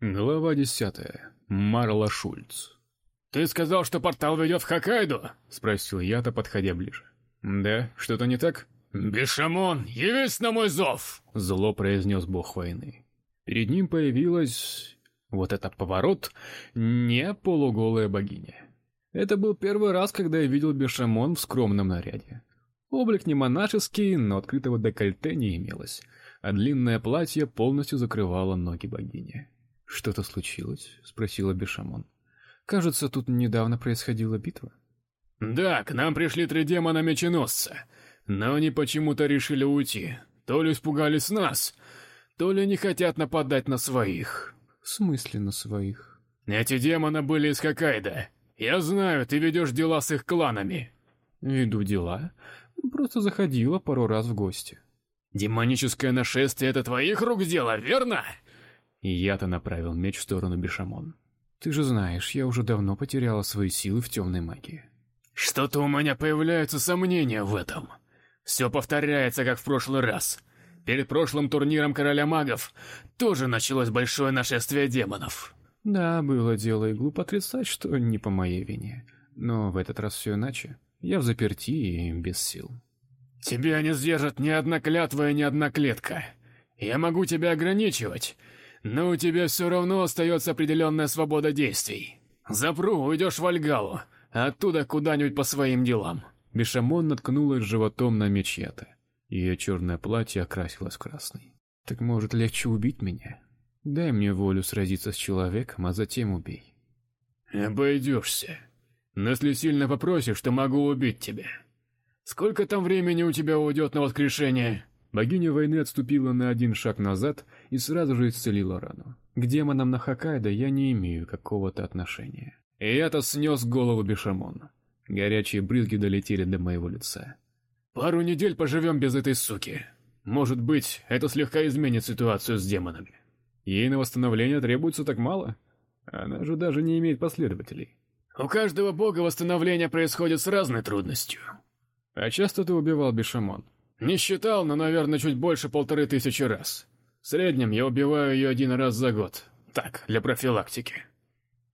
Глава десятая. Марла Шульц. Ты сказал, что портал ведет в Хоккайдо? спросил я-то, подходя ближе. Да, что-то не так? Бешамон, явись на мой зов, зло произнес бог войны. Перед ним появилась вот этот поворот, не полуголая богиня. Это был первый раз, когда я видел Бешамон в скромном наряде. Облик не монашеский, но открытого декольте не имелось, а длинное платье полностью закрывало ноги богини. Что-то случилось? спросила Бешамон. Кажется, тут недавно происходила битва. Да, к нам пришли три демона меченосца, но они почему-то решили уйти. То ли испугались нас, то ли не хотят нападать на своих. В смысле на своих? Эти демоны были из Хоккайдо. Я знаю, ты ведешь дела с их кланами. Веду дела. Просто заходила пару раз в гости. Демоническое нашествие это твоих рук дело, верно? И я-то направил меч в сторону Бешамон. Ты же знаешь, я уже давно потеряла свои силы в темной магии. Что-то у меня появляются сомнения в этом. Все повторяется, как в прошлый раз. Перед прошлым турниром Короля Магов тоже началось большое нашествие демонов. Да, было дело, и глупо отрицать, что не по моей вине. Но в этот раз все иначе. Я в заперти и без сил. Тебя не сдержит ни одна клятва и ни одна клетка. Я могу тебя ограничивать, но у тебя все равно остается определенная свобода действий. Запру, уйдешь в Альгалу, а оттуда куда-нибудь по своим делам. Бешамон наткнулась животом на меч Ята. Ее черное платье окрасилось в красный. Так может легче убить меня? Дай мне волю сразиться с человеком, а затем убей. Обойдешься. Но если сильно попросишь, то могу убить тебя. Сколько там времени у тебя уйдет на воскрешение? Богиня войны отступила на один шаг назад и сразу же исцелила рану. К демонам на Хоккайдо я не имею какого-то отношения. И я-то снес голову Бешамона. Горячие брызги долетели до моего лица. Пару недель поживем без этой суки. Может быть, это слегка изменит ситуацию с демонами. Ей на восстановление требуется так мало. Она же даже не имеет последователей. У каждого бога восстановление происходит с разной трудностью. А часто ты убивал Бешамон? Не считал, но, наверное, чуть больше полторы тысячи раз. В среднем я убиваю ее один раз за год. Так, для профилактики.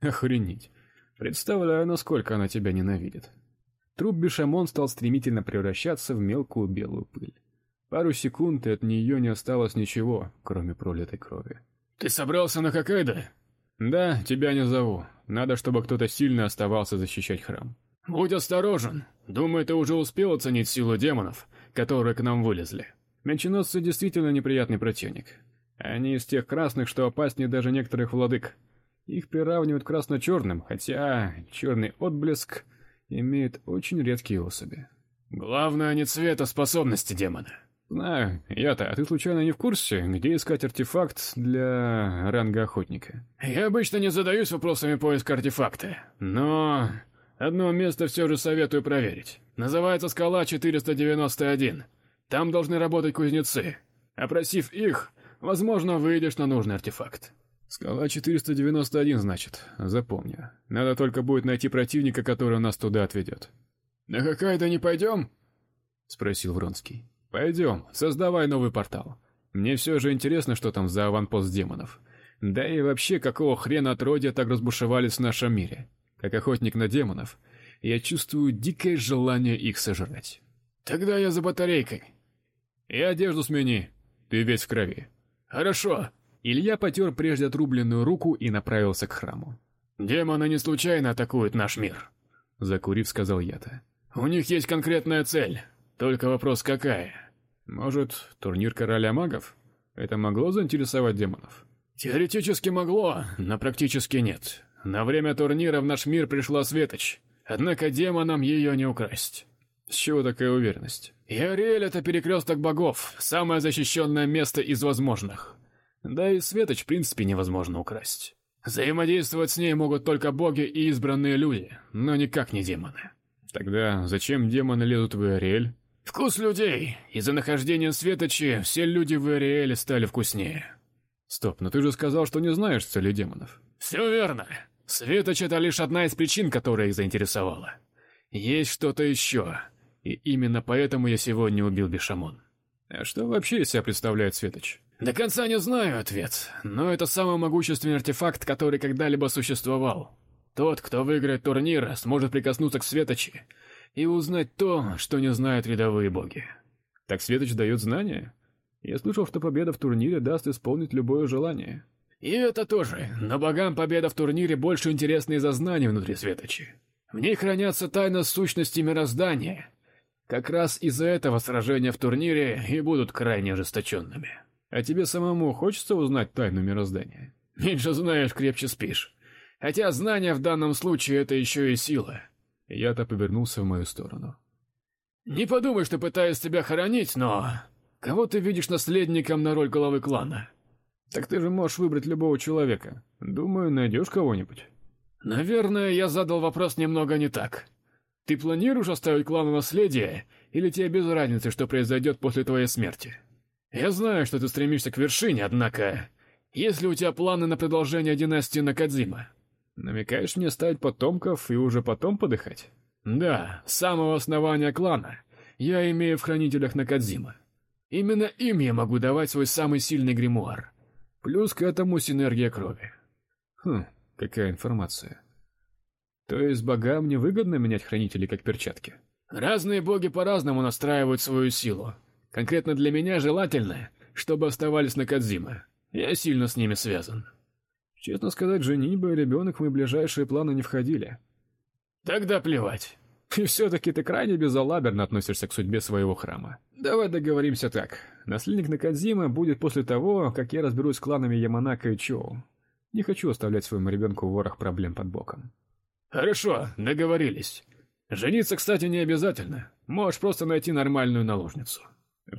Охренеть. Представляю, насколько она тебя ненавидит. Труп Бешамон стал стремительно превращаться в мелкую белую пыль. Пару секунд, и от нее не осталось ничего, кроме пролитой крови. Ты собрался на Хоккайдо? Да, тебя не зову. Надо, чтобы кто-то сильно оставался защищать храм. Будь осторожен. Думаю, ты уже успел оценить силу демонов, которые к нам вылезли. Меченосцы действительно неприятный противник. Они из тех красных, что опаснее даже некоторых владык. Их приравнивают к красно-черным, хотя черный отблеск имеет очень редкие особи. Главное не цвет, а способности демона. Знаю, я-то, а ты случайно не в курсе, где искать артефакт для ранга охотника? Я обычно не задаюсь вопросами поиска артефакта, но одно место все же советую проверить. Называется скала 491. Там должны работать кузнецы. Опросив их, возможно, выйдешь на нужный артефакт. Скала 491, значит. Запомню. Надо только будет найти противника, который нас туда отведет. На Хоккайдо не пойдем?» — спросил Вронский. Пойдем, создавай новый портал. Мне все же интересно, что там за аванпост демонов. Да и вообще, какого хрена отродья так разбушевались в нашем мире? Как охотник на демонов, я чувствую дикое желание их сожрать. Тогда я за батарейкой. И одежду смени. Ты весь в крови. Хорошо. Илья потер прежде отрубленную руку и направился к храму. Демоны не случайно атакуют наш мир, закурив, сказал я-то. У них есть конкретная цель. Только вопрос какая? Может, турнир короля магов? Это могло заинтересовать демонов? Теоретически могло, но практически нет. На время турнира в наш мир пришла Светоч, однако демонам ее не украсть. С чего такая уверенность? Иориэль — это перекресток богов, самое защищенное место из возможных. Да и Светоч в принципе невозможно украсть. Взаимодействовать с ней могут только боги и избранные люди, но никак не демоны. Тогда зачем демоны лезут в Иориэль? Вкус людей. Из-за нахождения Светочи все люди в Ириэле стали вкуснее. Стоп, но ты же сказал, что не знаешь цели демонов. Все верно. Светоч это лишь одна из причин, которая их заинтересовала. Есть что-то еще. И именно поэтому я сегодня убил Бешамон. А что вообще из себя представляет Светоч? До конца не знаю ответ, но это самый могущественный артефакт, который когда-либо существовал. Тот, кто выиграет турнир, сможет прикоснуться к Светочи и узнать то, что не знают рядовые боги. Так Светоч дает знания? Я слышал, что победа в турнире даст исполнить любое желание. И это тоже, но богам победа в турнире больше интересна из-за знаний внутри Светочи. В ней хранятся тайны сущности мироздания. Как раз из-за этого сражения в турнире и будут крайне ожесточенными. А тебе самому хочется узнать тайну мироздания? Меньше знаешь, крепче спишь. Хотя знание в данном случае это еще и сила. Я-то повернулся в мою сторону. Не подумай, что пытаюсь тебя хоронить, но кого ты видишь наследником на роль главы клана? Так ты же можешь выбрать любого человека. Думаю, найдешь кого-нибудь. Наверное, я задал вопрос немного не так. Ты планируешь оставить клану наследие, или тебе без разницы, что произойдет после твоей смерти? Я знаю, что ты стремишься к вершине, однако... Есть ли у тебя планы на продолжение династии Накадзима? Намекаешь мне ставить потомков и уже потом подыхать? Да, с самого основания клана. Я имею в хранителях Накадзима. Именно им я могу давать свой самый сильный гримуар. Плюс к этому синергия крови. Хм, какая информация. То есть богам не выгодно менять хранителей как перчатки? Разные боги по-разному настраивают свою силу. Конкретно для меня желательно, чтобы оставались на Кадзима. Я сильно с ними связан. Честно сказать, женитьба и ребенок в мои ближайшие планы не входили. Тогда плевать. И все-таки ты крайне безалаберно относишься к судьбе своего храма. Давай договоримся так. Наследник Накадзима будет после того, как я разберусь с кланами Яманака и Чоу. Не хочу оставлять своему ребенку ворох проблем под боком. Хорошо, договорились. Жениться, кстати, не обязательно. Можешь просто найти нормальную наложницу.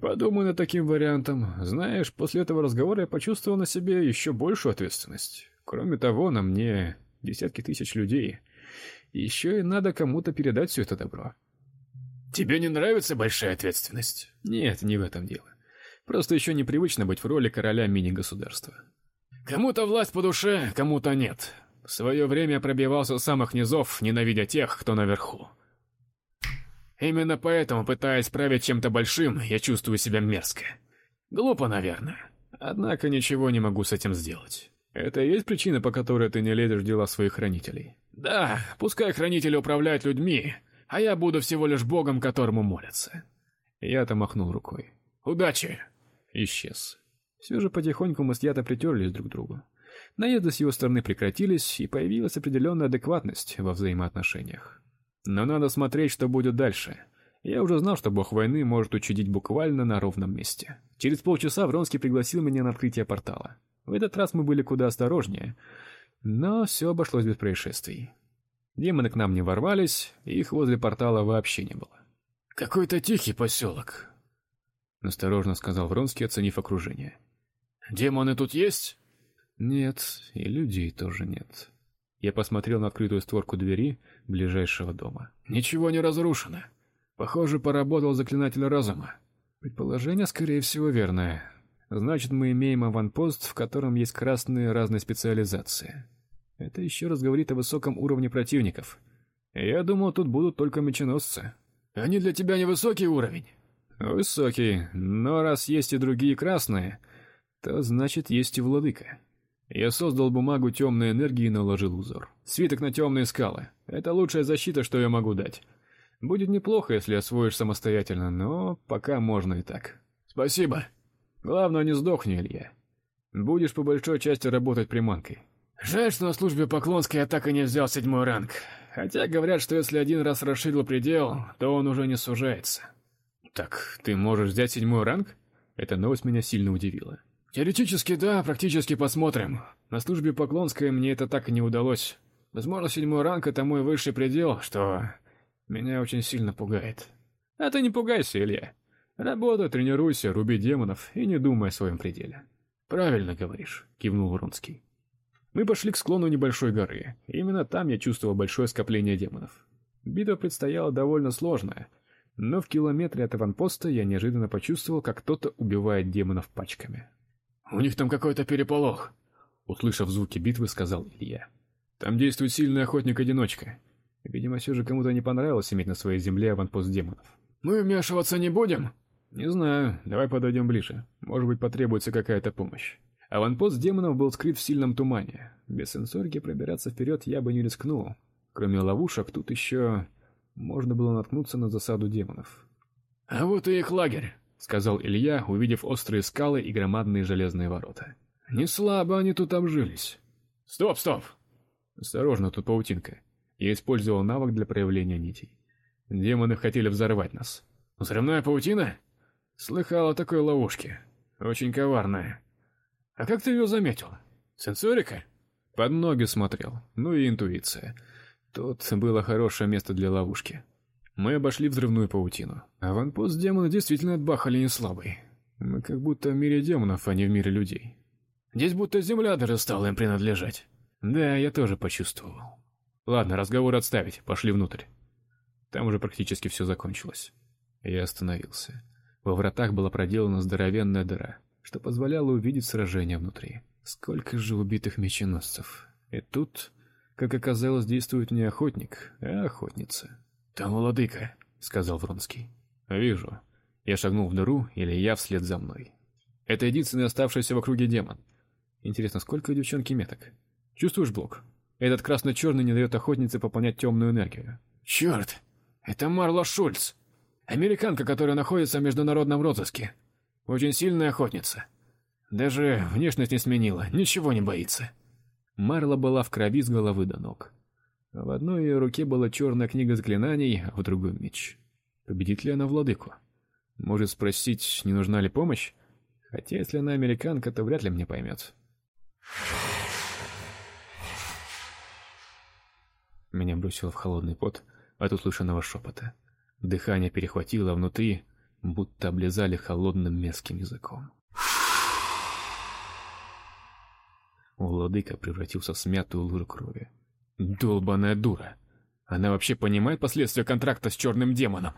Подумай над таким вариантом. Знаешь, после этого разговора я почувствовал на себе еще большую ответственность. Кроме того, на мне десятки тысяч людей. Еще и надо кому-то передать все это добро. Тебе не нравится большая ответственность? Нет, не в этом дело. Просто еще непривычно быть в роли короля мини-государства. Кому-то власть по душе, кому-то нет. В свое время пробивался с самых низов, ненавидя тех, кто наверху. Именно поэтому, пытаясь править чем-то большим, я чувствую себя мерзко. Глупо, наверное. Однако ничего не могу с этим сделать. Это и есть причина, по которой ты не лезешь в дела своих хранителей? Да, пускай хранители управляют людьми, а я буду всего лишь богом, которому молятся. Я-то махнул рукой. Удачи. Исчез. Все же потихоньку мы с Ята притерлись друг к другу. Наезды с его стороны прекратились, и появилась определенная адекватность во взаимоотношениях. Но надо смотреть, что будет дальше. Я уже знал, что бог войны может учудить буквально на ровном месте. Через полчаса Вронский пригласил меня на открытие портала. В этот раз мы были куда осторожнее, но все обошлось без происшествий. Демоны к нам не ворвались, их возле портала вообще не было. Какой-то тихий поселок», — осторожно сказал Вронский, оценив окружение. Демоны тут есть? Нет, и людей тоже нет. Я посмотрел на открытую створку двери ближайшего дома. Ничего не разрушено. Похоже, поработал заклинатель разума. Предположение, скорее всего, верное. Значит, мы имеем аванпост, в котором есть красные разной специализации. Это еще раз говорит о высоком уровне противников. Я думал, тут будут только меченосцы. Они для тебя невысокий уровень? Высокий, но раз есть и другие красные, то значит есть и владыка. Я создал бумагу темной энергии и наложил узор. Свиток на темные скалы. Это лучшая защита, что я могу дать. Будет неплохо, если освоишь самостоятельно, но пока можно и так. Спасибо. Главное, не сдохни, Илья. Будешь по большой части работать приманкой. Жаль, что на службе Поклонской я так и не взял седьмой ранг. Хотя говорят, что если один раз расширил предел, то он уже не сужается. Так, ты можешь взять седьмой ранг? Эта новость меня сильно удивила. Теоретически да, практически посмотрим. На службе Поклонской мне это так и не удалось. Возможно, седьмой ранг это мой высший предел, что меня очень сильно пугает. А ты не пугайся, Илья. Работай, тренируйся, руби демонов и не думай о своем пределе. Правильно говоришь, кивнул Вронский. Мы пошли к склону небольшой горы. именно там я чувствовал большое скопление демонов. Битва предстояла довольно сложная, но в километре от аванпоста я неожиданно почувствовал, как кто-то убивает демонов пачками. У них там какой-то переполох, услышав звуки битвы, сказал Илья. Там действует сильный охотник-одиночка. Видимо, все же кому-то не понравилось иметь на своей земле аванпост демонов. Мы вмешиваться не будем? Не знаю, давай подойдем ближе. Может быть, потребуется какая-то помощь. Аванпост демонов был скрыт в сильном тумане. Без сенсорики пробираться вперед я бы не рискнул. Кроме ловушек, тут еще можно было наткнуться на засаду демонов. А вот и их лагерь, сказал Илья, увидев острые скалы и громадные железные ворота. Не слабо они тут обжились. Стоп, стоп. Осторожно, тут паутинка. Я использовал навык для проявления нитей. Демоны хотели взорвать нас. Взрывная паутина? Слыхал о такой ловушке. Очень коварная. А как ты ее заметил? Сенсорика? Под ноги смотрел. Ну и интуиция. Тут было хорошее место для ловушки. Мы обошли взрывную паутину. Аванпост демона действительно отбахали не слабый. Мы как будто в мире демонов, а не в мире людей. Здесь будто земля даже стала им принадлежать. Да, я тоже почувствовал. Ладно, разговор отставить, пошли внутрь. Там уже практически все закончилось. Я остановился. Во вратах была проделана здоровенная дыра, что позволяло увидеть сражение внутри. Сколько же убитых меченосцев. И тут, как оказалось, действует не охотник, а охотница. "Там владыка", сказал Вронский. "Вижу". Я шагнул в дыру, или я вслед за мной. Это единственный оставшийся в округе демон. Интересно, сколько у девчонки меток? Чувствуешь блок? Этот красно черный не дает охотнице пополнять темную энергию. Черт! Это Марла Шульц. Американка, которая находится в международном розыске. Очень сильная охотница. Даже внешность не сменила, ничего не боится. Марла была в крови с головы до ног. В одной ее руке была черная книга заклинаний, а в другой меч. Победит ли она владыку? Может спросить, не нужна ли помощь? Хотя если она американка, то вряд ли мне поймет. Меня бросило в холодный пот от услышанного шепота. Дыхание перехватило внутри, будто облизали холодным мерзким языком. Владыка превратился в смятую лужу крови. Долбаная дура. Она вообще понимает последствия контракта с черным демоном?